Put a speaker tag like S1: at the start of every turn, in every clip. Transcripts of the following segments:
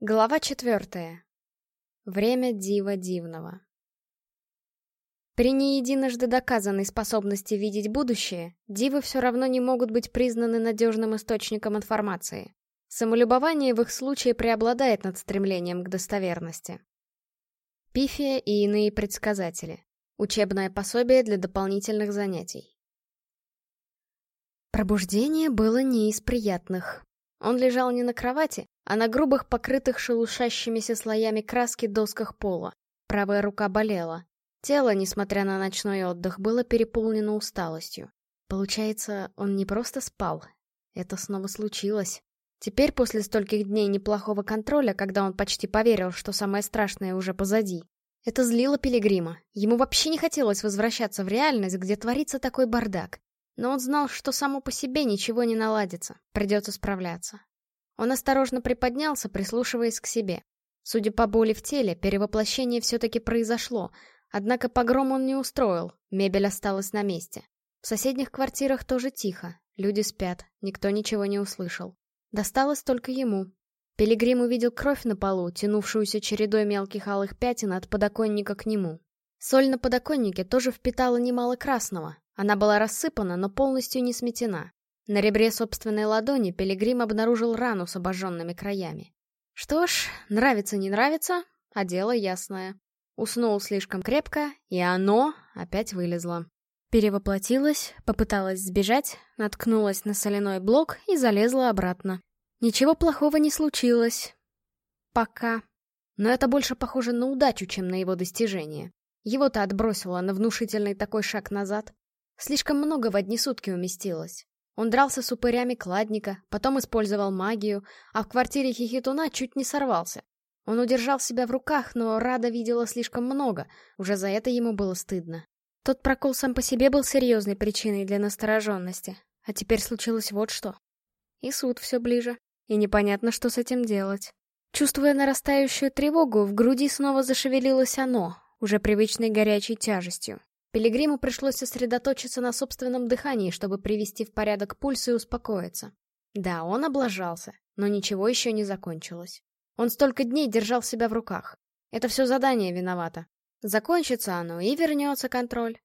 S1: Глава четвертая. Время Дива Дивного. При не единожды доказанной способности видеть будущее, дивы все равно не могут быть признаны надежным источником информации. Самолюбование в их случае преобладает над стремлением к достоверности. Пифия и иные предсказатели. Учебное пособие для дополнительных занятий. Пробуждение было не из приятных. Он лежал не на кровати, а на грубых, покрытых шелушащимися слоями краски досках пола. Правая рука болела. Тело, несмотря на ночной отдых, было переполнено усталостью. Получается, он не просто спал. Это снова случилось. Теперь, после стольких дней неплохого контроля, когда он почти поверил, что самое страшное уже позади, это злило Пилигрима. Ему вообще не хотелось возвращаться в реальность, где творится такой бардак но он знал, что само по себе ничего не наладится, придется справляться. Он осторожно приподнялся, прислушиваясь к себе. Судя по боли в теле, перевоплощение все-таки произошло, однако погром он не устроил, мебель осталась на месте. В соседних квартирах тоже тихо, люди спят, никто ничего не услышал. Досталось только ему. Пилигрим увидел кровь на полу, тянувшуюся чередой мелких алых пятен от подоконника к нему. Соль на подоконнике тоже впитала немало красного, она была рассыпана, но полностью не сметена. На ребре собственной ладони Пилигрим обнаружил рану с обожженными краями. Что ж, нравится не нравится, а дело ясное. Уснул слишком крепко, и оно опять вылезло. Перевоплотилась, попыталась сбежать, наткнулась на соляной блок и залезла обратно. Ничего плохого не случилось. Пока. Но это больше похоже на удачу, чем на его достижение. Его-то отбросило на внушительный такой шаг назад. Слишком много в одни сутки уместилось. Он дрался с упырями кладника, потом использовал магию, а в квартире Хихитуна чуть не сорвался. Он удержал себя в руках, но Рада видела слишком много, уже за это ему было стыдно. Тот прокол сам по себе был серьезной причиной для настороженности. А теперь случилось вот что. И суд все ближе, и непонятно, что с этим делать. Чувствуя нарастающую тревогу, в груди снова зашевелилось оно, уже привычной горячей тяжестью. Пилигриму пришлось сосредоточиться на собственном дыхании, чтобы привести в порядок пульс и успокоиться. Да, он облажался, но ничего еще не закончилось. Он столько дней держал себя в руках. Это все задание виновато. Закончится оно, и вернется контроль.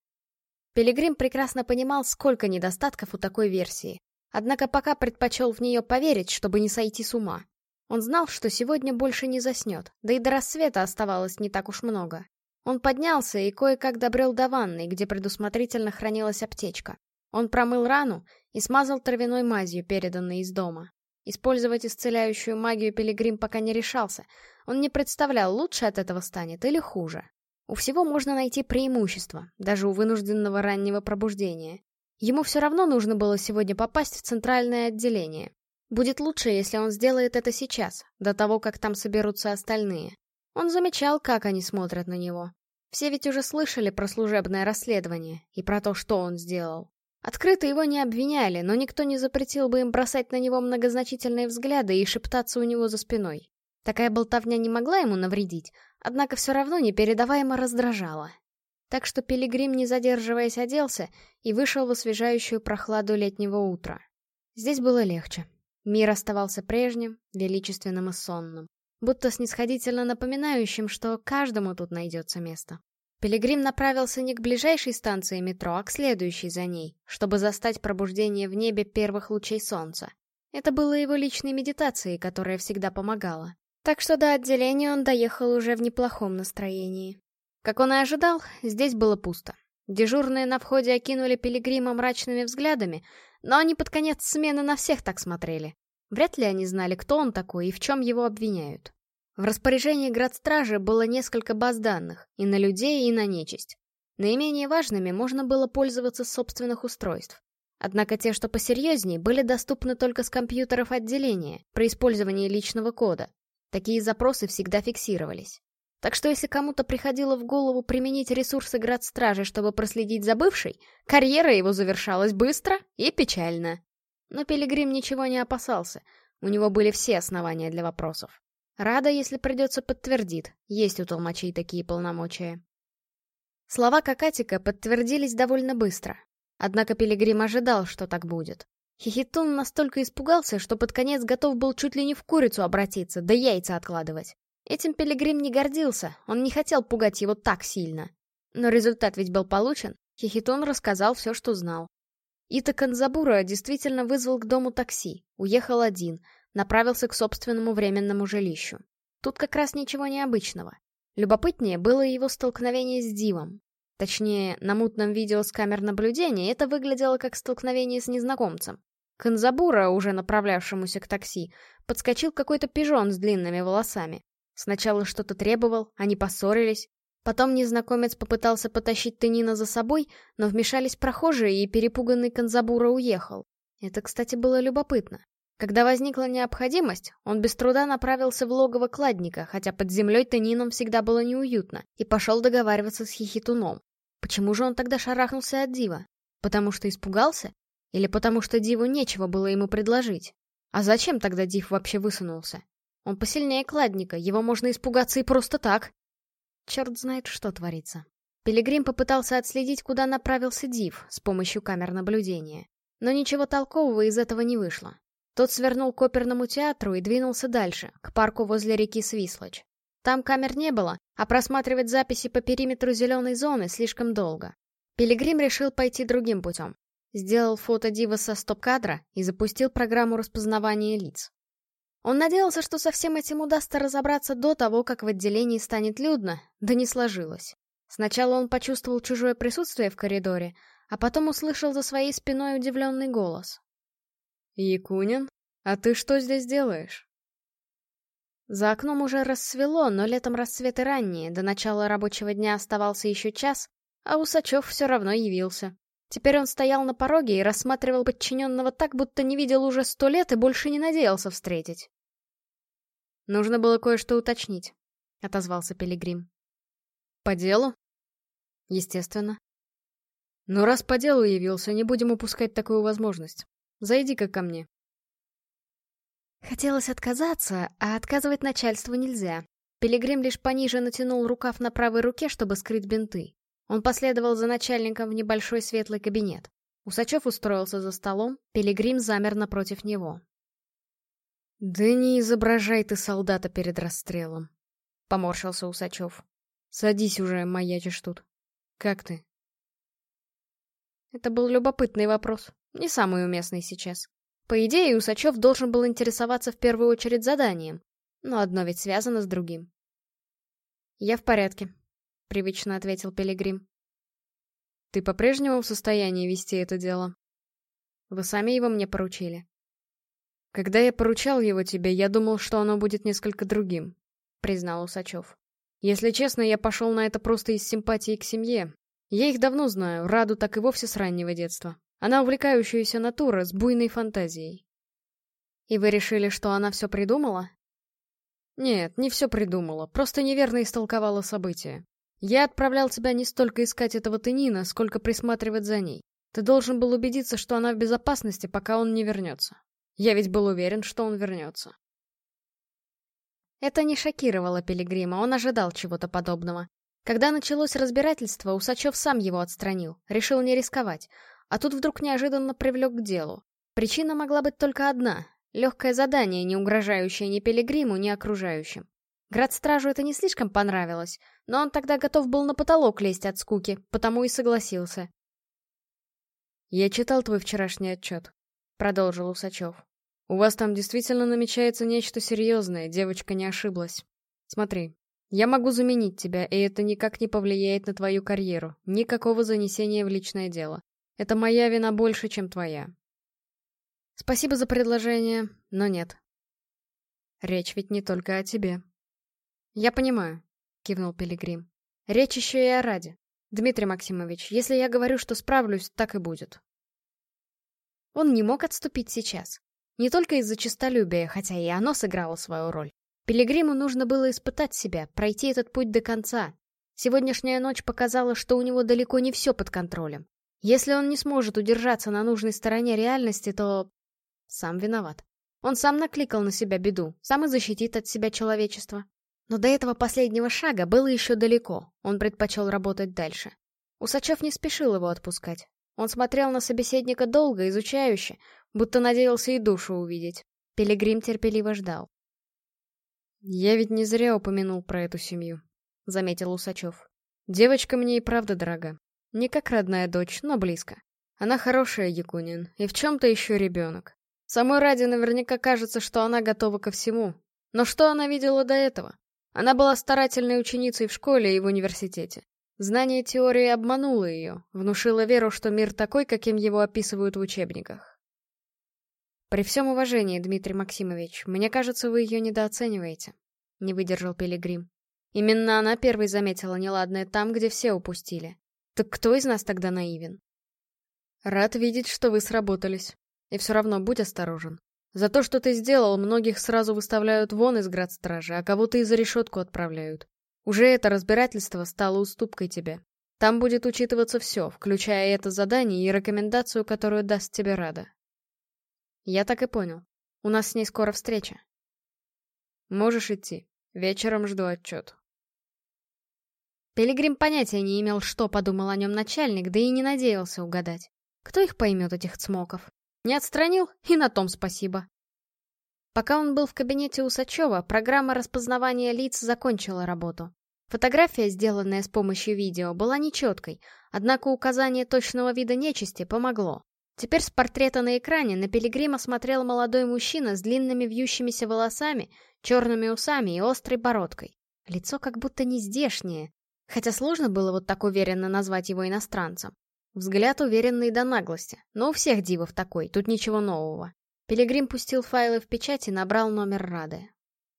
S1: Пилигрим прекрасно понимал, сколько недостатков у такой версии. Однако пока предпочел в нее поверить, чтобы не сойти с ума. Он знал, что сегодня больше не заснет, да и до рассвета оставалось не так уж много. Он поднялся и кое-как добрел до ванной, где предусмотрительно хранилась аптечка. Он промыл рану и смазал травяной мазью, переданной из дома. Использовать исцеляющую магию Пилигрим пока не решался. Он не представлял, лучше от этого станет или хуже. У всего можно найти преимущество, даже у вынужденного раннего пробуждения. Ему все равно нужно было сегодня попасть в центральное отделение. Будет лучше, если он сделает это сейчас, до того, как там соберутся остальные. Он замечал, как они смотрят на него. Все ведь уже слышали про служебное расследование и про то, что он сделал. Открыто его не обвиняли, но никто не запретил бы им бросать на него многозначительные взгляды и шептаться у него за спиной. Такая болтовня не могла ему навредить, однако все равно непередаваемо раздражала. Так что Пилигрим, не задерживаясь, оделся и вышел в освежающую прохладу летнего утра. Здесь было легче. Мир оставался прежним, величественным и сонным будто снисходительно напоминающим, что каждому тут найдется место. Пилигрим направился не к ближайшей станции метро, а к следующей за ней, чтобы застать пробуждение в небе первых лучей солнца. Это было его личной медитацией, которая всегда помогала. Так что до отделения он доехал уже в неплохом настроении. Как он и ожидал, здесь было пусто. Дежурные на входе окинули пилигрима мрачными взглядами, но они под конец смены на всех так смотрели. Вряд ли они знали, кто он такой и в чем его обвиняют. В распоряжении градстражи было несколько баз данных, и на людей, и на нечисть. Наименее важными можно было пользоваться собственных устройств. Однако те, что посерьезнее, были доступны только с компьютеров отделения при использовании личного кода. Такие запросы всегда фиксировались. Так что если кому-то приходило в голову применить ресурсы градстражи, чтобы проследить за бывшей, карьера его завершалась быстро и печально. Но Пилигрим ничего не опасался. У него были все основания для вопросов. Рада, если придется, подтвердит. Есть у толмачей такие полномочия. Слова Кокатика подтвердились довольно быстро. Однако Пилигрим ожидал, что так будет. Хихитун настолько испугался, что под конец готов был чуть ли не в курицу обратиться, да яйца откладывать. Этим Пилигрим не гордился, он не хотел пугать его так сильно. Но результат ведь был получен. Хихитун рассказал все, что знал. Ита Канзабура действительно вызвал к дому такси, уехал один, направился к собственному временному жилищу. Тут как раз ничего необычного. Любопытнее было его столкновение с Дивом. Точнее, на мутном видео с камер наблюдения это выглядело как столкновение с незнакомцем. Канзабура, уже направлявшемуся к такси, подскочил какой-то пижон с длинными волосами. Сначала что-то требовал, они поссорились, Потом незнакомец попытался потащить Тынина за собой, но вмешались прохожие, и перепуганный Канзабура уехал. Это, кстати, было любопытно. Когда возникла необходимость, он без труда направился в логово кладника, хотя под землей Танином всегда было неуютно, и пошел договариваться с Хихитуном. Почему же он тогда шарахнулся от Дива? Потому что испугался? Или потому что Диву нечего было ему предложить? А зачем тогда Див вообще высунулся? Он посильнее кладника, его можно испугаться и просто так. Черт знает, что творится. Пилигрим попытался отследить, куда направился Див с помощью камер наблюдения. Но ничего толкового из этого не вышло. Тот свернул к оперному театру и двинулся дальше, к парку возле реки Свислоч. Там камер не было, а просматривать записи по периметру зеленой зоны слишком долго. Пилигрим решил пойти другим путем. Сделал фото Дива со стоп-кадра и запустил программу распознавания лиц. Он надеялся, что со всем этим удастся разобраться до того, как в отделении станет людно, да не сложилось. Сначала он почувствовал чужое присутствие в коридоре, а потом услышал за своей спиной удивленный голос. «Якунин, а ты что здесь делаешь?» За окном уже рассвело, но летом рассветы ранние, до начала рабочего дня оставался еще час, а Усачев все равно явился. Теперь он стоял на пороге и рассматривал подчиненного так, будто не видел уже сто лет и больше не надеялся встретить. Нужно было кое-что уточнить», — отозвался Пилигрим. «По делу?» «Естественно». «Ну, раз по делу явился, не будем упускать такую возможность. Зайди-ка ко мне». Хотелось отказаться, а отказывать начальству нельзя. Пилигрим лишь пониже натянул рукав на правой руке, чтобы скрыть бинты. Он последовал за начальником в небольшой светлый кабинет. Усачев устроился за столом, Пилигрим замер напротив него. «Да не изображай ты солдата перед расстрелом», — поморщился Усачев. «Садись уже, маячишь тут. Как ты?» Это был любопытный вопрос, не самый уместный сейчас. По идее, Усачев должен был интересоваться в первую очередь заданием, но одно ведь связано с другим. «Я в порядке», — привычно ответил Пилигрим. «Ты по-прежнему в состоянии вести это дело?» «Вы сами его мне поручили», «Когда я поручал его тебе, я думал, что оно будет несколько другим», — признал Усачев. «Если честно, я пошел на это просто из симпатии к семье. Я их давно знаю, Раду так и вовсе с раннего детства. Она увлекающаяся натура с буйной фантазией». «И вы решили, что она все придумала?» «Нет, не все придумала, просто неверно истолковала события. Я отправлял тебя не столько искать этого тынина, сколько присматривать за ней. Ты должен был убедиться, что она в безопасности, пока он не вернется. Я ведь был уверен, что он вернется. Это не шокировало Пилигрима, он ожидал чего-то подобного. Когда началось разбирательство, Усачев сам его отстранил, решил не рисковать, а тут вдруг неожиданно привлек к делу. Причина могла быть только одна — легкое задание, не угрожающее ни Пилигриму, ни окружающим. Градстражу это не слишком понравилось, но он тогда готов был на потолок лезть от скуки, потому и согласился. «Я читал твой вчерашний отчет», — продолжил Усачев. «У вас там действительно намечается нечто серьезное, девочка не ошиблась. Смотри, я могу заменить тебя, и это никак не повлияет на твою карьеру, никакого занесения в личное дело. Это моя вина больше, чем твоя». «Спасибо за предложение, но нет». «Речь ведь не только о тебе». «Я понимаю», — кивнул Пилигрим. «Речь еще и о Раде. Дмитрий Максимович, если я говорю, что справлюсь, так и будет». Он не мог отступить сейчас. Не только из-за честолюбия, хотя и оно сыграло свою роль. Пилигриму нужно было испытать себя, пройти этот путь до конца. Сегодняшняя ночь показала, что у него далеко не все под контролем. Если он не сможет удержаться на нужной стороне реальности, то... Сам виноват. Он сам накликал на себя беду, сам и защитит от себя человечество. Но до этого последнего шага было еще далеко, он предпочел работать дальше. Усачев не спешил его отпускать. Он смотрел на собеседника долго, изучающе, будто надеялся и душу увидеть. Пилигрим терпеливо ждал.
S2: «Я ведь не зря упомянул про эту семью», — заметил Усачев. «Девочка мне и правда дорога. Не как родная дочь, но близко. Она хорошая, Якунин, и в чем-то еще ребенок. Самой ради наверняка кажется, что она готова ко всему. Но что она видела до этого? Она была старательной ученицей в школе и в университете. Знание теории обмануло ее, внушило веру, что мир такой, каким его описывают в учебниках. «При всем уважении, Дмитрий Максимович, мне кажется, вы ее недооцениваете», — не выдержал Пилигрим. «Именно она первой заметила неладное там, где все упустили. Так кто из нас тогда наивен?» «Рад видеть, что вы сработались. И все равно будь осторожен. За то, что ты сделал, многих сразу выставляют вон из градстражи, а кого-то и за решетку отправляют. Уже это разбирательство стало уступкой тебе. Там будет учитываться все, включая это задание и рекомендацию, которую даст тебе Рада. Я так и понял. У нас с ней скоро встреча. Можешь идти. Вечером жду отчет.
S1: Пилигрим понятия не имел, что подумал о нем начальник, да и не надеялся угадать. Кто их поймет, этих цмоков? Не отстранил, и на том спасибо. Пока он был в кабинете Усачева, программа распознавания лиц закончила работу. Фотография, сделанная с помощью видео, была нечеткой, однако указание точного вида нечисти помогло. Теперь с портрета на экране на пилигрима смотрел молодой мужчина с длинными вьющимися волосами, черными усами и острой бородкой. Лицо как будто не здешнее, хотя сложно было вот так уверенно назвать его иностранцем. Взгляд уверенный до наглости, но у всех дивов такой, тут ничего нового. Пилигрим пустил файлы в печать и набрал номер Рады.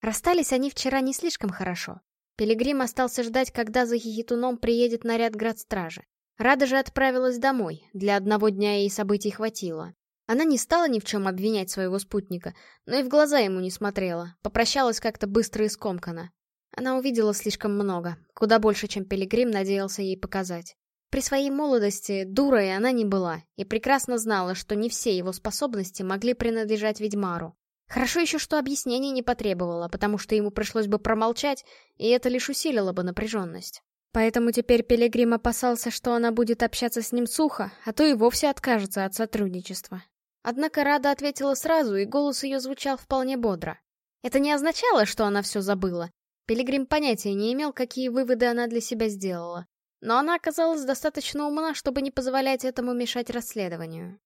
S1: Расстались они вчера не слишком хорошо. Пилигрим остался ждать, когда за Хихитуном приедет наряд градстражи. Рада же отправилась домой, для одного дня ей событий хватило. Она не стала ни в чем обвинять своего спутника, но и в глаза ему не смотрела, попрощалась как-то быстро и скомканно. Она увидела слишком много, куда больше, чем Пилигрим надеялся ей показать. При своей молодости дурой она не была и прекрасно знала, что не все его способности могли принадлежать ведьмару. Хорошо еще, что объяснений не потребовало, потому что ему пришлось бы промолчать, и это лишь усилило бы напряженность. Поэтому теперь Пилигрим опасался, что она будет общаться с ним сухо, а то и вовсе откажется от сотрудничества. Однако Рада ответила сразу, и голос ее звучал вполне бодро. Это не означало, что она все забыла. Пилигрим понятия не имел, какие выводы она для себя сделала. Но она оказалась достаточно умна, чтобы не позволять этому мешать расследованию.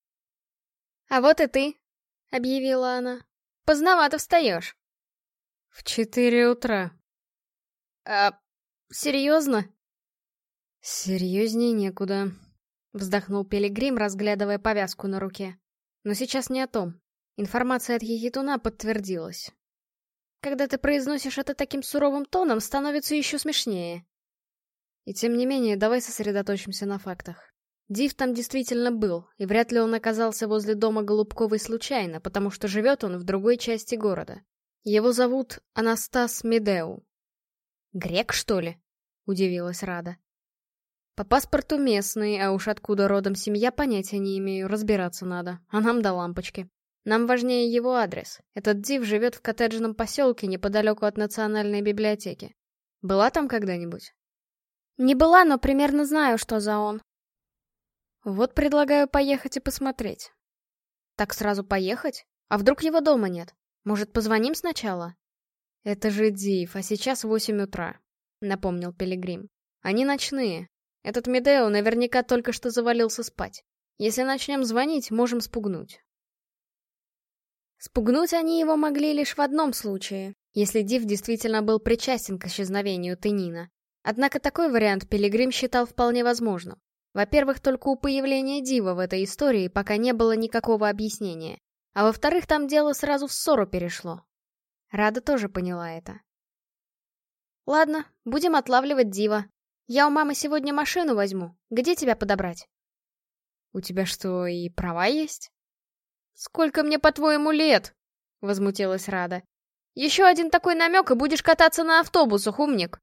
S1: «А вот и ты», — объявила она. «Поздновато встаешь».
S2: «В четыре утра».
S1: «А... серьезно?»
S2: Серьезнее некуда», — вздохнул Пилигрим, разглядывая повязку на руке. «Но сейчас не о том. Информация от Егетуна подтвердилась.
S1: Когда ты произносишь это таким суровым тоном, становится еще смешнее».
S2: И тем не менее, давай сосредоточимся на фактах. Див там действительно был, и вряд ли он оказался возле дома Голубковой случайно, потому что живет он в другой части города. Его зовут Анастас Медеу.
S1: «Грек, что ли?» — удивилась Рада.
S2: «По паспорту местный, а уж откуда родом семья, понятия не имею, разбираться надо, а нам до лампочки. Нам важнее его адрес. Этот Див живет в коттеджном поселке неподалеку от национальной библиотеки. Была там когда-нибудь?»
S1: Не была, но примерно знаю, что за он.
S2: Вот предлагаю поехать и посмотреть.
S1: Так сразу поехать? А вдруг его дома нет? Может, позвоним сначала?
S2: Это же Див, а сейчас восемь утра, напомнил Пилигрим. Они ночные. Этот Медео наверняка только что завалился спать. Если начнем звонить, можем спугнуть.
S1: Спугнуть они его могли лишь в одном случае, если Див действительно был причастен к исчезновению Тенина. Однако такой вариант Пилигрим считал вполне возможным. Во-первых, только у появления Дива в этой истории пока не было никакого объяснения. А во-вторых, там дело сразу в ссору перешло. Рада тоже поняла это. «Ладно, будем отлавливать Дива. Я у мамы сегодня машину возьму. Где тебя подобрать?»
S2: «У тебя что, и права есть?»
S1: «Сколько мне, по-твоему, лет?» — возмутилась Рада. «Еще один такой намек, и будешь кататься на автобусах, умник!»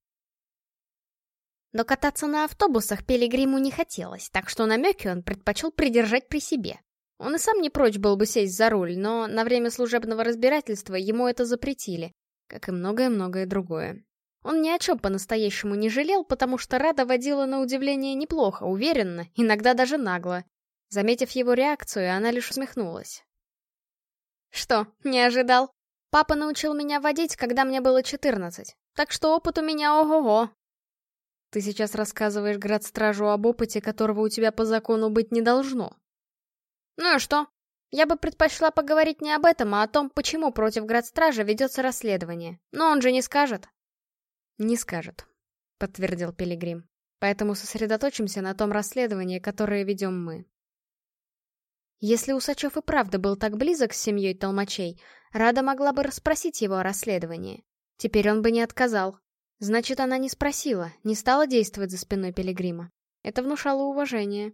S1: но кататься на автобусах Пилигриму не хотелось, так что намеки он предпочел придержать при себе. Он и сам не прочь был бы сесть за руль, но на время служебного разбирательства ему это запретили, как и многое-многое другое. Он ни о чем по-настоящему не жалел, потому что Рада водила на удивление неплохо, уверенно, иногда даже нагло. Заметив его реакцию, она лишь усмехнулась. «Что, не ожидал? Папа научил меня водить, когда мне было 14, так что опыт у меня ого-го,
S2: ты сейчас рассказываешь градстражу об опыте, которого у тебя по закону быть не должно.
S1: Ну и что? Я бы предпочла поговорить не об этом, а о том, почему против градстража ведется расследование. Но он же не скажет.
S2: Не скажет, подтвердил Пилигрим. Поэтому сосредоточимся на том расследовании, которое ведем мы. Если Усачев и правда был так близок с семьей Толмачей, Рада могла бы расспросить его о расследовании. Теперь он бы не отказал, Значит, она не спросила, не стала действовать за спиной Пилигрима. Это внушало уважение.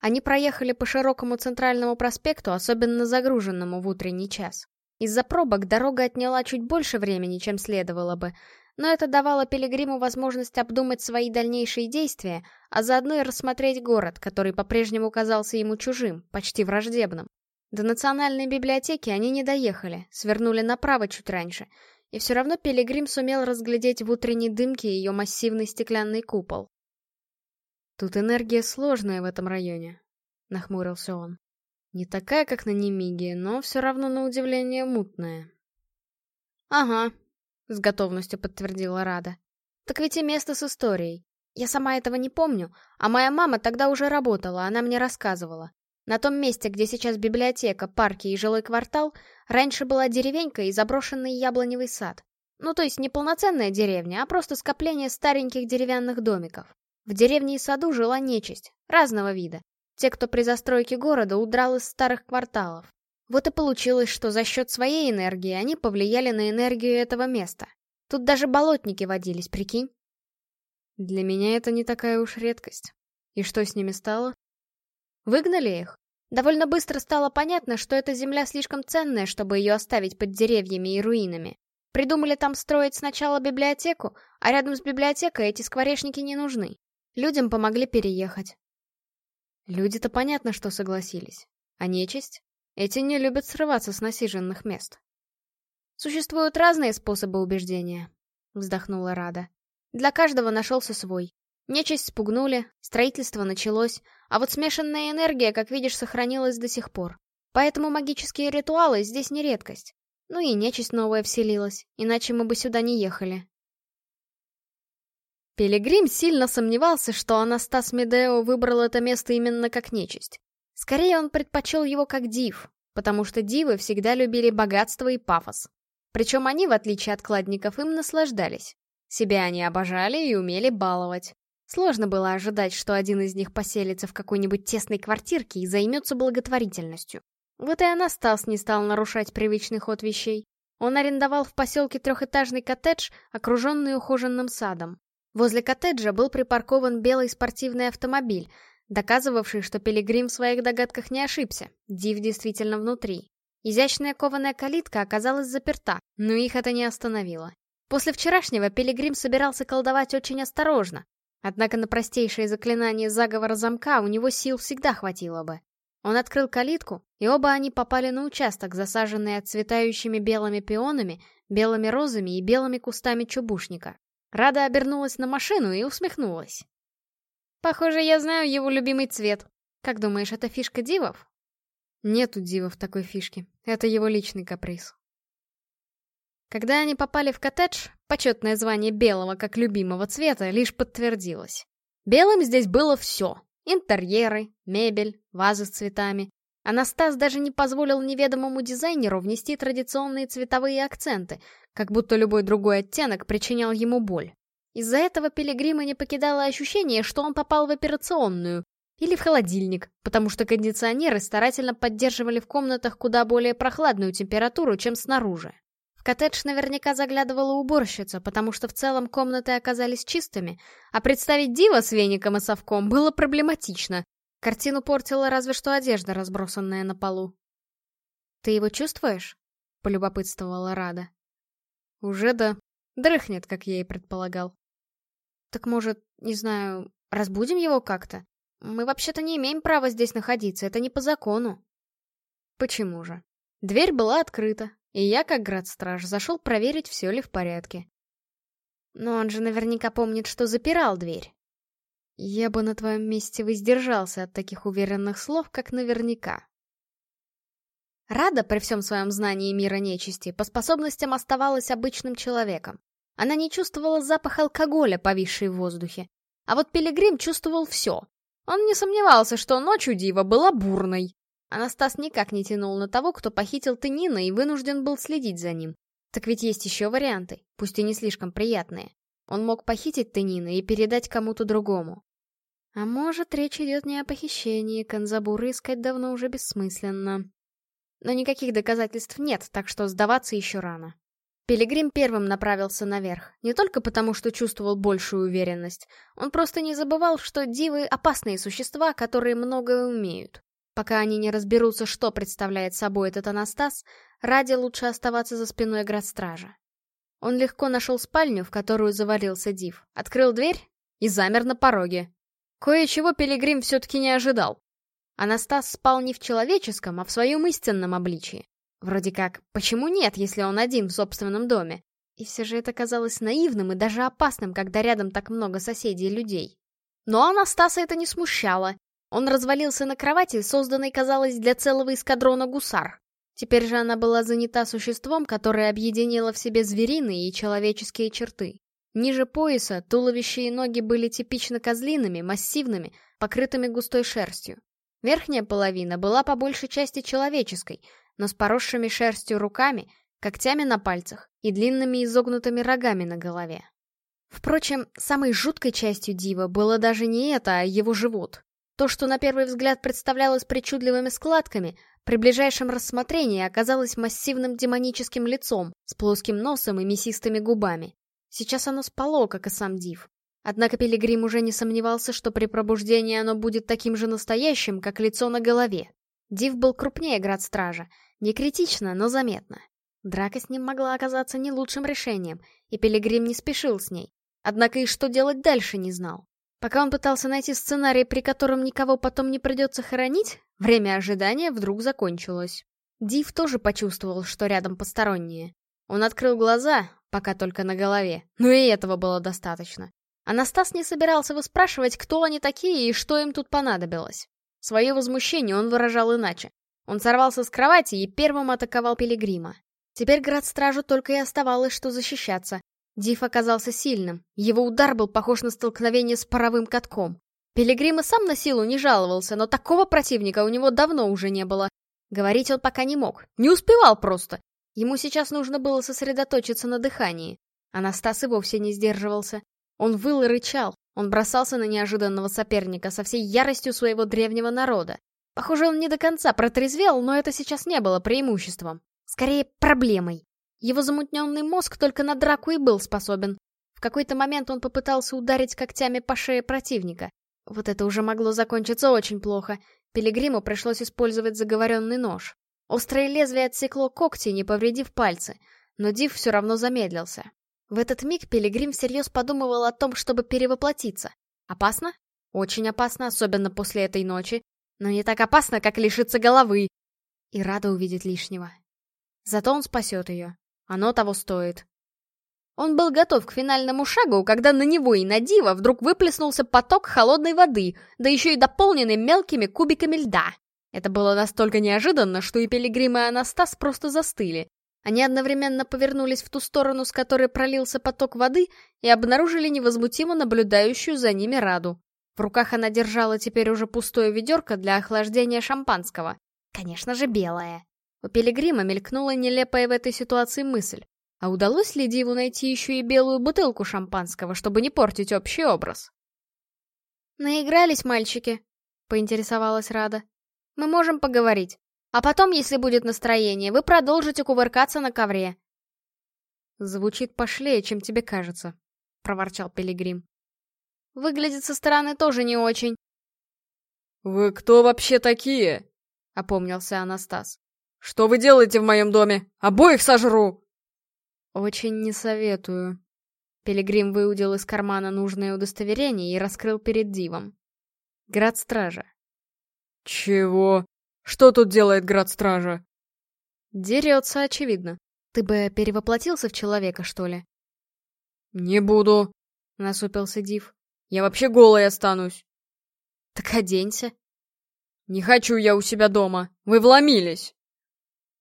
S2: Они проехали по широкому центральному проспекту, особенно загруженному в утренний час. Из-за пробок дорога отняла чуть больше времени, чем следовало бы, но это давало Пилигриму возможность обдумать свои дальнейшие действия, а заодно и рассмотреть город, который по-прежнему казался ему чужим, почти враждебным. До национальной библиотеки они не доехали, свернули направо чуть раньше — и все равно Пилигрим сумел разглядеть в утренней дымке ее массивный стеклянный купол. «Тут энергия сложная в этом районе», — нахмурился он. «Не такая, как на Немиге, но все равно на удивление мутная».
S1: «Ага», — с готовностью подтвердила Рада. «Так ведь и место с историей. Я сама этого не помню, а моя мама тогда уже работала, она мне рассказывала. На том месте, где сейчас библиотека, парки и жилой квартал, раньше была деревенька и заброшенный яблоневый сад. Ну то есть не полноценная деревня, а просто скопление стареньких деревянных домиков. В деревне и саду жила нечисть, разного вида. Те, кто при застройке города удрал из старых кварталов. Вот и получилось, что за счет своей энергии они повлияли на энергию этого места. Тут даже болотники водились, прикинь?
S2: Для меня это не такая уж редкость. И что с ними стало?
S1: Выгнали их? Довольно быстро стало понятно, что эта земля слишком ценная, чтобы ее оставить под деревьями и руинами. Придумали там строить сначала библиотеку, а рядом с библиотекой эти скворечники не нужны. Людям помогли переехать.
S2: Люди-то понятно, что согласились. А нечисть? Эти не любят срываться с насиженных мест.
S1: Существуют разные способы убеждения, вздохнула Рада. Для каждого нашелся свой. Нечисть спугнули, строительство началось, а вот смешанная энергия, как видишь, сохранилась до сих пор. Поэтому магические ритуалы здесь не редкость. Ну и нечисть новая вселилась, иначе мы бы сюда не ехали.
S2: Пилигрим сильно сомневался, что Анастас Медео выбрал это место именно как нечисть. Скорее, он предпочел его как див, потому что дивы всегда любили богатство и пафос. Причем они, в отличие от кладников, им наслаждались. Себя они обожали и умели баловать. Сложно было ожидать, что один из них поселится в какой-нибудь тесной квартирке и займется благотворительностью. Вот и Анастас не стал нарушать привычный ход вещей. Он арендовал в поселке трехэтажный коттедж, окруженный ухоженным садом. Возле коттеджа был припаркован белый спортивный автомобиль, доказывавший, что Пилигрим в своих догадках не ошибся. Див действительно внутри. Изящная кованая калитка оказалась заперта, но их это не остановило. После вчерашнего Пилигрим собирался колдовать очень осторожно, Однако на простейшее заклинание заговора замка у него сил всегда хватило бы. Он открыл калитку, и оба они попали на участок, засаженный отцветающими белыми пионами, белыми розами и белыми кустами чубушника. Рада обернулась на машину и усмехнулась.
S1: «Похоже, я знаю его любимый цвет. Как думаешь, это фишка дивов?»
S2: «Нету дивов такой фишки. Это его личный каприз»,
S1: когда они попали в коттедж, почетное звание белого как любимого цвета лишь подтвердилось. Белым здесь было все. Интерьеры, мебель, вазы с цветами. Анастас даже не позволил неведомому дизайнеру внести традиционные цветовые акценты, как будто любой другой оттенок причинял ему боль. Из-за этого Пилигрима не покидало ощущение, что он попал в операционную или в холодильник, потому что кондиционеры старательно поддерживали в комнатах куда более прохладную температуру, чем снаружи. Коттедж наверняка заглядывала уборщица, потому что в целом комнаты оказались чистыми, а представить дива с веником и совком было проблематично. Картину портила разве что одежда, разбросанная на полу. «Ты его чувствуешь?» — полюбопытствовала Рада.
S2: «Уже да. Дрыхнет, как я и предполагал».
S1: «Так, может, не знаю, разбудим его как-то? Мы вообще-то не имеем права здесь находиться, это не по закону».
S2: «Почему же?» Дверь была открыта, и я, как градстраж, зашел проверить, все ли в порядке.
S1: Но он же наверняка помнит, что запирал дверь.
S2: Я бы на твоем месте воздержался от таких уверенных слов, как наверняка.
S1: Рада при всем своем знании мира нечисти по способностям оставалась обычным человеком. Она не чувствовала запах алкоголя, повисший в воздухе. А вот Пилигрим чувствовал все. Он не сомневался, что ночь у Дива была бурной. Анастас никак не тянул на того, кто похитил Тынина и вынужден был следить за ним. Так ведь есть еще варианты, пусть и не слишком приятные. Он мог похитить Тынина и передать кому-то другому. А может, речь идет не о похищении, Канзабуры искать давно уже бессмысленно. Но никаких доказательств нет, так что сдаваться еще рано. Пилигрим первым направился наверх, не только потому, что чувствовал большую уверенность. Он просто не забывал, что дивы — опасные существа, которые многое умеют. Пока они не разберутся, что представляет собой этот Анастас, ради лучше оставаться за спиной градстража. Он легко нашел спальню, в которую завалился Див, открыл дверь и замер на пороге. Кое-чего Пилигрим все-таки не ожидал. Анастас спал не в человеческом, а в своем истинном обличии. Вроде как, почему нет, если он один в собственном доме? И все же это казалось наивным и даже опасным, когда рядом так много соседей и людей. Но Анастаса это не смущало, он развалился на кровати, созданной, казалось, для целого эскадрона гусар. Теперь же она была занята существом, которое объединило в себе звериные и человеческие черты. Ниже пояса туловище и ноги были типично козлиными, массивными, покрытыми густой шерстью. Верхняя половина была по большей части человеческой, но с поросшими шерстью руками, когтями на пальцах и длинными изогнутыми рогами на голове. Впрочем, самой жуткой частью дива было даже не это, а его живот. То, что на первый взгляд представлялось причудливыми складками, при ближайшем рассмотрении оказалось массивным демоническим лицом с плоским носом и мясистыми губами. Сейчас оно спало, как и сам Див. Однако Пилигрим уже не сомневался, что при пробуждении оно будет таким же настоящим, как лицо на голове. Див был крупнее град-стража, не критично, но заметно. Драка с ним могла оказаться не лучшим решением, и Пилигрим не спешил с ней. Однако и что делать дальше не знал. Пока он пытался найти сценарий, при котором никого потом не придется хоронить, время ожидания вдруг закончилось. Див тоже почувствовал, что рядом посторонние. Он открыл глаза, пока только на голове, но и этого было достаточно. Анастас не собирался выспрашивать, кто они такие и что им тут понадобилось. Свое возмущение он выражал иначе. Он сорвался с кровати и первым атаковал Пилигрима. Теперь град-стражу только и оставалось, что защищаться, Диф оказался сильным. Его удар был похож на столкновение с паровым катком. Пилигрим и сам на силу не жаловался, но такого противника у него давно уже не было. Говорить он пока не мог. Не успевал просто. Ему сейчас нужно было сосредоточиться на дыхании. Анастас и вовсе не сдерживался. Он выл и рычал. Он бросался на неожиданного соперника со всей яростью своего древнего народа. Похоже, он не до конца протрезвел, но это сейчас не было преимуществом. Скорее, проблемой. Его замутненный мозг только на драку и был способен. В какой-то момент он попытался ударить когтями по шее противника. Вот это уже могло закончиться очень плохо. Пилигриму пришлось использовать заговоренный нож. Острое лезвие отсекло когти, не повредив пальцы, но Див все равно замедлился. В этот миг Пилигрим всерьез подумывал о том, чтобы перевоплотиться. Опасно? Очень опасно, особенно после этой ночи. Но не так опасно, как лишиться головы. И рада увидеть лишнего. Зато он спасет ее. Оно того стоит. Он был готов к финальному шагу, когда на него и на Дива вдруг выплеснулся поток холодной воды, да еще и дополненный мелкими кубиками льда. Это было настолько неожиданно, что и Пилигрим и Анастас просто застыли. Они одновременно повернулись в ту сторону, с которой пролился поток воды, и обнаружили невозмутимо наблюдающую за ними Раду. В руках она держала теперь уже пустое ведерко для охлаждения шампанского. Конечно же, белое. У Пилигрима мелькнула нелепая в этой ситуации мысль. А удалось ли Диву найти еще и белую бутылку шампанского, чтобы не портить общий образ? «Наигрались, мальчики», — поинтересовалась Рада. «Мы можем поговорить. А потом, если будет настроение, вы продолжите кувыркаться на ковре».
S2: «Звучит пошлее, чем тебе кажется», — проворчал Пилигрим.
S1: «Выглядит со стороны тоже не очень».
S3: «Вы кто вообще такие?» — опомнился Анастас. Что вы делаете в моем доме? Обоих сожру!»
S2: «Очень не советую». Пилигрим выудил из кармана нужное удостоверение и раскрыл перед Дивом. «Град Стража».
S3: «Чего? Что тут делает Град Стража?»
S2: «Дерется, очевидно. Ты бы перевоплотился в человека, что ли?»
S3: «Не буду», — насупился Див. «Я вообще голый останусь».
S2: «Так оденься».
S3: «Не хочу я у себя дома. Вы вломились».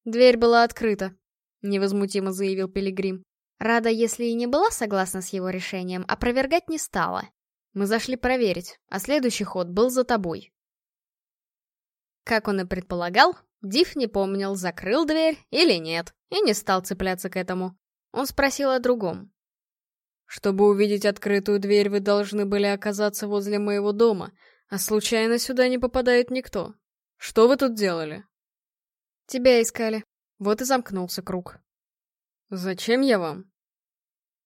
S2: Дверь была открыта, невозмутимо заявил Пилигрим. Рада, если и не была согласна с его решением, опровергать не стала. Мы зашли проверить, а следующий ход был за тобой. Как он и предполагал, Див не помнил, закрыл дверь или нет, и не стал цепляться к этому. Он спросил о другом. «Чтобы увидеть открытую дверь, вы должны были оказаться возле моего дома, а случайно сюда не попадает никто. Что вы тут делали?» Тебя искали. Вот и замкнулся круг. Зачем я вам?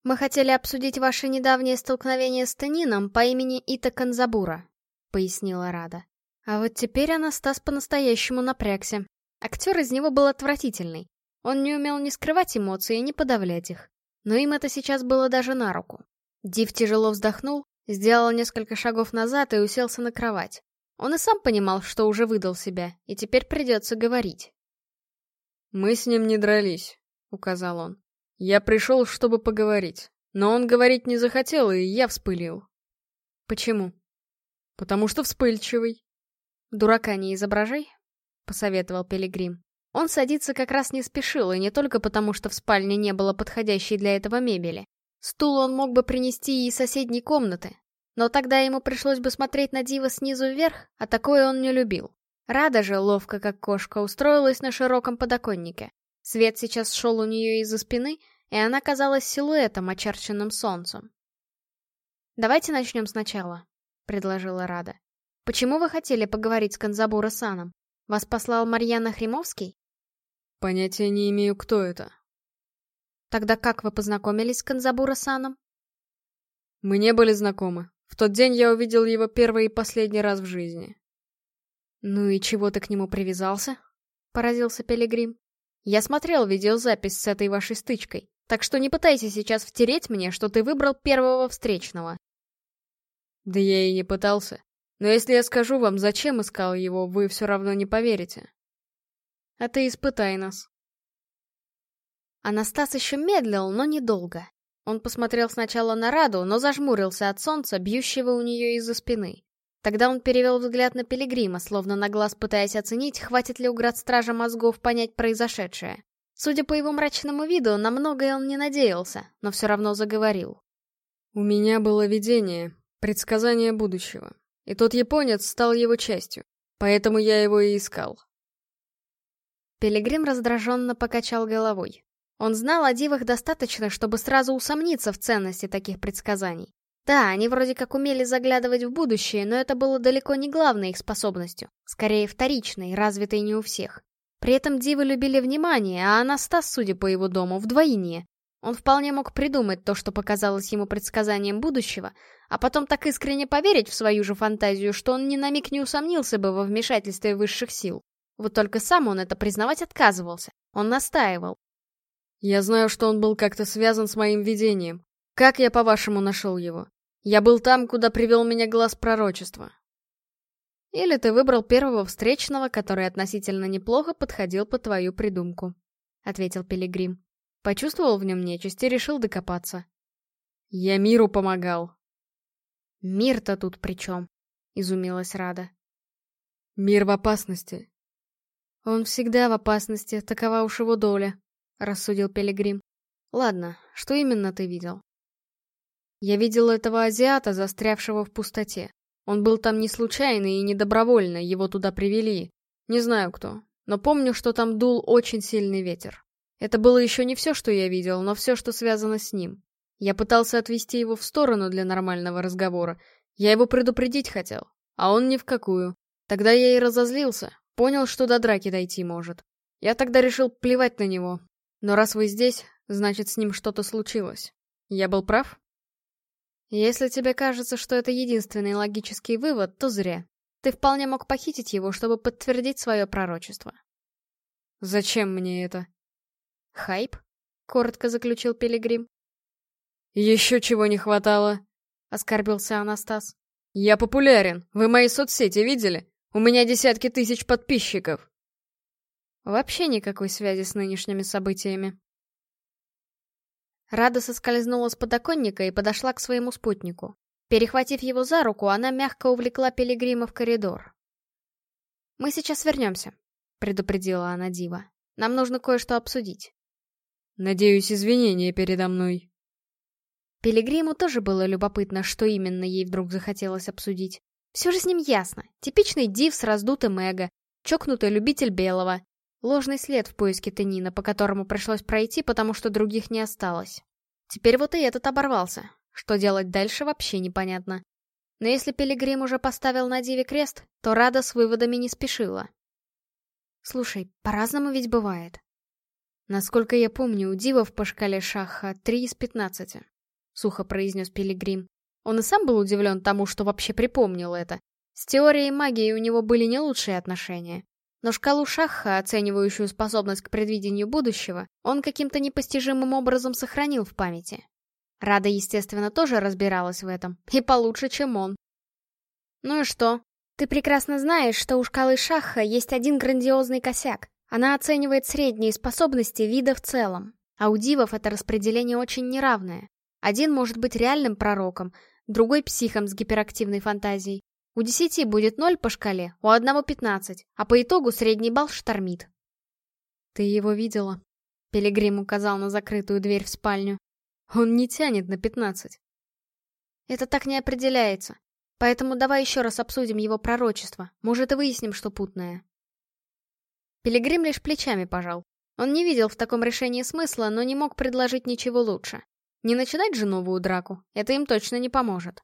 S1: Мы хотели обсудить ваше недавнее столкновение с Танином по имени Ита Канзабура, пояснила Рада. А вот теперь Анастас по-настоящему напрягся. Актер из него был отвратительный. Он не умел ни скрывать эмоции, ни подавлять их. Но им это сейчас было даже на руку. Див тяжело вздохнул, сделал несколько шагов назад и уселся на кровать. Он и сам понимал, что уже выдал себя, и теперь придется говорить.
S3: «Мы с ним не дрались», — указал он. «Я пришел, чтобы поговорить, но он говорить не захотел, и я вспылил».
S2: «Почему?»
S3: «Потому что вспыльчивый».
S2: «Дурака не изображай», — посоветовал Пилигрим. Он садиться как раз не спешил, и не только потому, что в спальне не было подходящей для этого мебели. Стул он мог бы принести и из соседней комнаты, но тогда ему пришлось бы смотреть на Дива снизу вверх, а такое он не любил. Рада же ловко, как кошка, устроилась на широком подоконнике. Свет сейчас шел у нее из-за спины, и она казалась силуэтом, очерченным солнцем. «Давайте начнем сначала», — предложила Рада. «Почему вы хотели поговорить с Канзабура-саном? Вас послал Марьяна Хримовский?»
S3: «Понятия не имею, кто это».
S2: «Тогда как вы познакомились с Канзабура-саном?»
S3: «Мы не были знакомы. В тот день я увидел его первый и последний раз в жизни.
S2: «Ну и чего ты к нему привязался?» — поразился Пилигрим. «Я смотрел видеозапись с этой вашей стычкой, так что не пытайся сейчас втереть мне, что ты выбрал первого встречного».
S3: «Да я и не пытался. Но если я скажу вам, зачем искал его, вы все равно не поверите».
S2: «А ты испытай нас». Анастас еще медлил, но недолго. Он посмотрел сначала на Раду, но зажмурился от солнца, бьющего у нее из-за спины. Тогда он перевел взгляд на Пилигрима, словно на глаз пытаясь оценить, хватит ли у градстража мозгов понять произошедшее. Судя по его мрачному виду, на многое он не надеялся, но все равно заговорил.
S3: «У меня было видение, предсказание будущего, и тот японец стал его частью, поэтому я его и искал».
S2: Пилигрим раздраженно покачал головой. Он знал о дивах достаточно, чтобы сразу усомниться в ценности таких предсказаний. Да, они вроде как умели заглядывать в будущее, но это было далеко не главной их способностью. Скорее, вторичной, развитой не у всех. При этом дивы любили внимание, а Анастас, судя по его дому, вдвойне. Он вполне мог придумать то, что показалось ему предсказанием будущего, а потом так искренне поверить в свою же фантазию, что он ни на миг не усомнился бы во вмешательстве высших сил. Вот только сам он это признавать отказывался. Он настаивал.
S3: «Я знаю, что он был как-то связан с моим видением. Как я, по-вашему, нашел его?» Я был там, куда привел меня глаз пророчества.
S2: Или ты выбрал первого встречного, который относительно неплохо подходил по твою придумку, — ответил Пилигрим. Почувствовал в нем нечисть и решил докопаться.
S3: Я миру помогал.
S2: Мир-то тут при чем? — изумилась Рада.
S3: Мир в опасности.
S2: Он всегда в опасности, такова уж его доля, — рассудил Пилигрим. Ладно, что именно ты видел? Я видел этого азиата, застрявшего в пустоте. Он был там не случайно и недобровольно, его туда привели. Не знаю кто, но помню, что там дул очень сильный ветер. Это было еще не все, что я видел, но все, что связано с ним. Я пытался отвести его в сторону для нормального разговора. Я его предупредить хотел, а он ни в какую. Тогда я и разозлился, понял, что до драки дойти может. Я тогда решил плевать на него. Но раз вы здесь, значит, с ним что-то случилось. Я был прав? Если тебе кажется, что это единственный логический вывод, то зря. Ты вполне мог похитить его, чтобы подтвердить свое пророчество.
S3: Зачем мне это?
S2: Хайп? Коротко заключил Пилигрим.
S3: Еще чего не хватало, оскорбился Анастас. Я популярен, вы мои соцсети видели? У меня десятки тысяч подписчиков.
S2: Вообще никакой связи с нынешними событиями, Рада соскользнула с подоконника и подошла к своему спутнику. Перехватив его за руку, она мягко увлекла Пилигрима в коридор. «Мы сейчас вернемся», — предупредила она Дива.
S1: «Нам нужно кое-что обсудить».
S3: «Надеюсь, извинения передо мной».
S1: Пилигриму тоже было любопытно, что именно ей вдруг захотелось обсудить. Все же с ним ясно. Типичный див с раздутым эго, чокнутый любитель белого, Ложный след в поиске Тенина, по которому пришлось пройти, потому что других не осталось. Теперь вот и этот оборвался. Что делать дальше, вообще непонятно. Но если Пилигрим уже поставил на Диве крест, то Рада с выводами не спешила. Слушай, по-разному ведь бывает. Насколько я помню, у Дивов по шкале Шаха 3 из 15, сухо произнес Пилигрим. Он и сам был удивлен тому, что вообще припомнил это. С теорией магии у него были не лучшие отношения. Но шкалу Шахха, оценивающую способность к предвидению будущего, он каким-то непостижимым образом сохранил в памяти. Рада, естественно, тоже разбиралась в этом, и получше, чем он. Ну и что? Ты прекрасно знаешь, что у шкалы Шахха есть один грандиозный косяк. Она оценивает средние способности вида в целом. А у дивов это распределение очень неравное. Один может быть реальным пророком, другой психом с гиперактивной фантазией, у десяти будет ноль по шкале, у одного пятнадцать, а по итогу средний балл штормит.
S2: Ты его видела? Пилигрим указал на закрытую дверь в спальню. Он не тянет на пятнадцать.
S1: Это так не определяется. Поэтому давай еще раз обсудим его пророчество. Может, и выясним, что путное. Пилигрим лишь плечами пожал. Он не видел в таком решении смысла, но не мог предложить ничего лучше. Не начинать же новую драку, это им точно не поможет.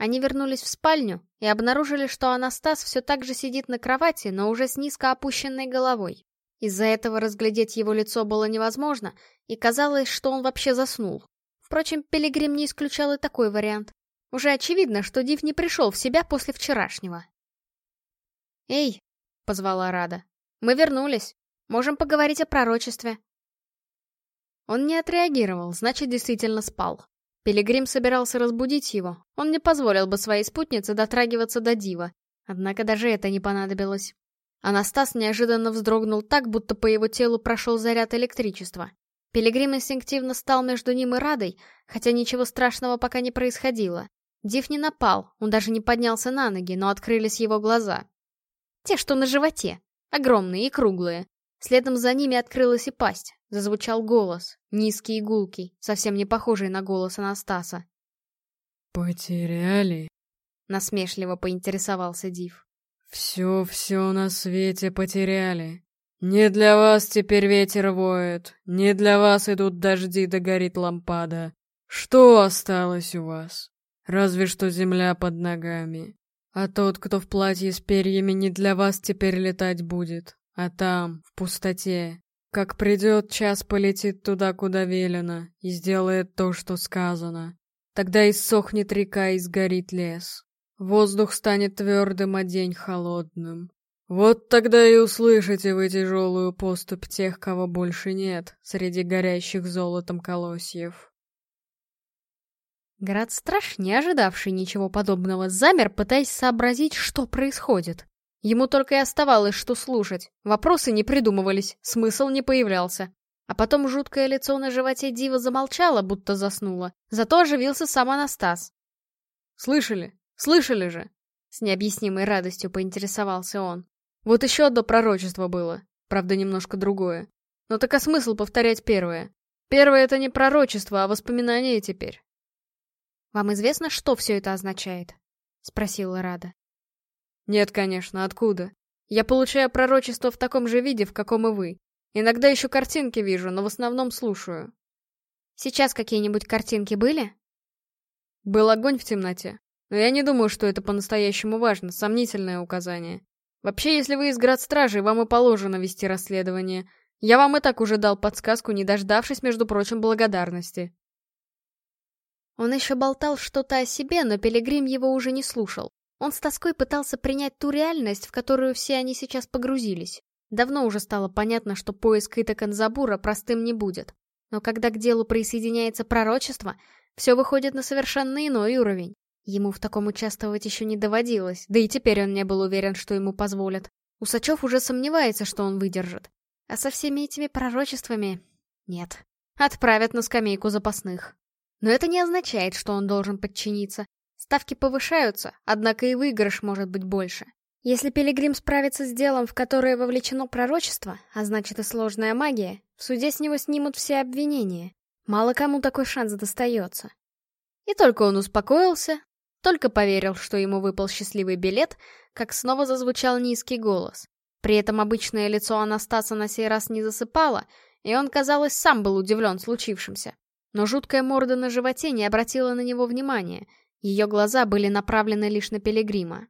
S1: Они вернулись в спальню и обнаружили, что Анастас все так же сидит на кровати, но уже с низко опущенной головой. Из-за этого разглядеть его лицо было невозможно, и казалось, что он вообще заснул. Впрочем, Пилигрим не исключал и такой вариант. Уже очевидно, что Див не пришел в себя после вчерашнего. «Эй!» — позвала Рада. «Мы вернулись. Можем поговорить о пророчестве». Он не отреагировал, значит, действительно спал. Пилигрим собирался разбудить его. Он не позволил бы своей спутнице дотрагиваться до дива. Однако даже это не понадобилось. Анастас неожиданно вздрогнул так, будто по его телу прошел заряд электричества. Пилигрим инстинктивно стал между ним и Радой, хотя ничего страшного пока не происходило. Див не напал, он даже не поднялся на ноги, но открылись его глаза. Те, что на животе. Огромные и круглые. Следом за ними открылась и пасть. Зазвучал голос, низкий и гулкий, совсем не похожий на голос Анастаса.
S4: «Потеряли?»
S1: — насмешливо поинтересовался Див.
S4: «Все-все на свете потеряли. Не для вас теперь ветер воет, не для вас идут дожди да горит лампада. Что осталось у вас? Разве что земля под ногами. А тот, кто в платье с перьями, не для вас теперь летать будет. А там, в пустоте, как придет час, полетит туда, куда велено, и сделает то, что сказано. Тогда иссохнет река и сгорит лес. Воздух станет твердым, а день холодным. Вот тогда и услышите вы тяжелую поступь тех, кого больше нет, среди горящих золотом колосьев.
S1: Град Страш, не ожидавший ничего подобного, замер, пытаясь сообразить, что происходит. Ему только и оставалось, что слушать. Вопросы не придумывались, смысл не появлялся. А потом жуткое лицо на животе Дива замолчало, будто заснуло. Зато оживился сам Анастас.
S3: «Слышали? Слышали же!»
S1: С необъяснимой радостью поинтересовался он.
S3: «Вот еще одно пророчество было. Правда, немножко другое. Но так а смысл повторять первое? Первое — это не пророчество, а воспоминание теперь».
S1: «Вам известно, что все это означает?» — спросила Рада.
S3: Нет, конечно, откуда? Я получаю пророчество в таком же виде, в каком и вы. Иногда еще картинки вижу, но в основном слушаю.
S1: Сейчас какие-нибудь картинки были?
S3: Был огонь в темноте. Но я не думаю, что это по-настоящему важно, сомнительное указание. Вообще, если вы из град стражи, вам и положено вести расследование. Я вам и так уже дал подсказку, не дождавшись, между прочим, благодарности.
S1: Он еще болтал что-то о себе, но Пилигрим его уже не слушал. Он с тоской пытался принять ту реальность, в которую все они сейчас погрузились. Давно уже стало понятно, что поиск Итаканзабура простым не будет. Но когда к делу присоединяется пророчество, все выходит на совершенно иной уровень. Ему в таком участвовать еще не доводилось, да и теперь он не был уверен, что ему позволят. Усачев уже сомневается, что он выдержит. А со всеми этими пророчествами... Нет. Отправят на скамейку запасных. Но это не означает, что он должен подчиниться. Ставки повышаются, однако и выигрыш может быть больше. Если Пилигрим справится с делом, в которое вовлечено пророчество, а значит и сложная магия, в суде с него снимут все обвинения. Мало кому такой шанс достается.
S2: И только он успокоился, только поверил, что ему выпал счастливый билет, как снова зазвучал низкий голос. При этом обычное лицо Анастаса на сей раз не засыпало, и он, казалось, сам был удивлен случившимся. Но жуткая морда на животе не обратила на него внимания — ее глаза были направлены лишь на Пилигрима.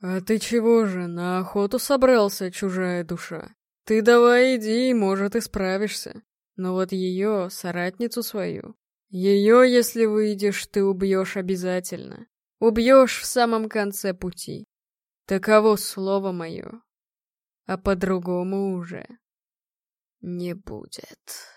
S4: «А ты чего же, на охоту собрался, чужая душа? Ты давай иди, может, исправишься. Но вот ее, соратницу свою, ее, если выйдешь, ты убьешь обязательно. Убьешь в самом конце пути. Таково слово мое. А по-другому уже не будет».